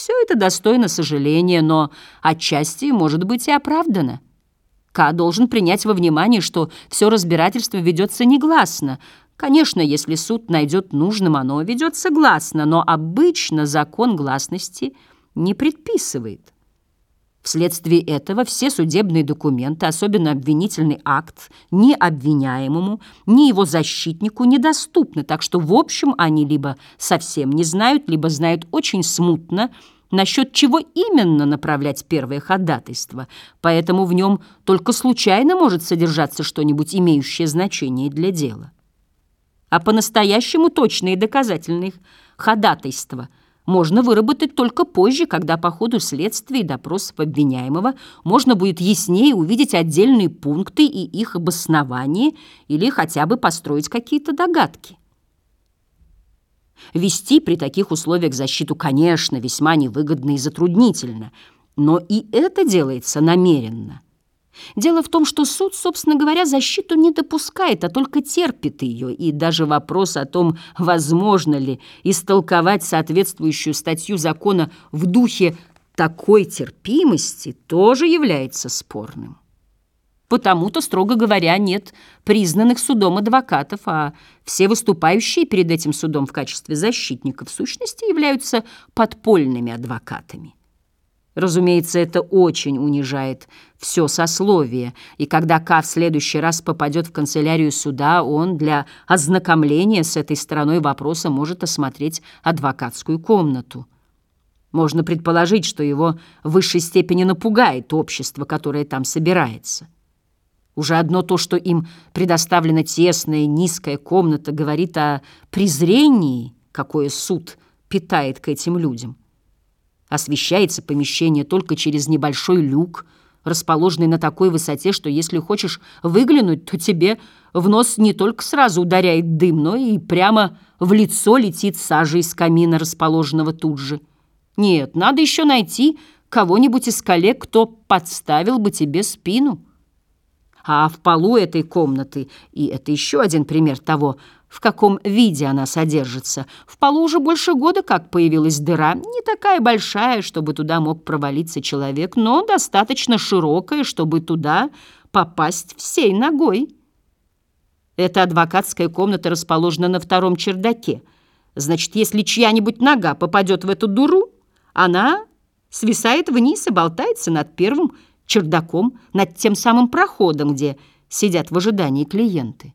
все это достойно сожаления, но отчасти может быть и оправдано. К должен принять во внимание, что все разбирательство ведется негласно. Конечно, если суд найдет нужным, оно ведется гласно, но обычно закон гласности не предписывает. Вследствие этого все судебные документы, особенно обвинительный акт, ни обвиняемому, ни его защитнику недоступны, так что в общем они либо совсем не знают, либо знают очень смутно, насчет чего именно направлять первое ходатайство, поэтому в нем только случайно может содержаться что-нибудь, имеющее значение для дела. А по-настоящему точные доказательные ходатайства – можно выработать только позже, когда по ходу следствия и допросов обвиняемого можно будет яснее увидеть отдельные пункты и их обоснование или хотя бы построить какие-то догадки. Вести при таких условиях защиту, конечно, весьма невыгодно и затруднительно, но и это делается намеренно – Дело в том, что суд, собственно говоря, защиту не допускает, а только терпит ее, и даже вопрос о том, возможно ли истолковать соответствующую статью закона в духе такой терпимости, тоже является спорным. Потому-то, строго говоря, нет признанных судом адвокатов, а все выступающие перед этим судом в качестве защитников в сущности являются подпольными адвокатами. Разумеется, это очень унижает все сословие, и когда Ка в следующий раз попадет в канцелярию суда, он для ознакомления с этой стороной вопроса может осмотреть адвокатскую комнату. Можно предположить, что его в высшей степени напугает общество, которое там собирается. Уже одно то, что им предоставлена тесная, низкая комната, говорит о презрении, какое суд питает к этим людям. Освещается помещение только через небольшой люк, расположенный на такой высоте, что если хочешь выглянуть, то тебе в нос не только сразу ударяет дым, но и прямо в лицо летит сажа из камина, расположенного тут же. Нет, надо еще найти кого-нибудь из коллег, кто подставил бы тебе спину. А в полу этой комнаты, и это еще один пример того, в каком виде она содержится. В полу уже больше года как появилась дыра, не такая большая, чтобы туда мог провалиться человек, но достаточно широкая, чтобы туда попасть всей ногой. Эта адвокатская комната расположена на втором чердаке. Значит, если чья-нибудь нога попадет в эту дуру, она свисает вниз и болтается над первым чердаком, над тем самым проходом, где сидят в ожидании клиенты.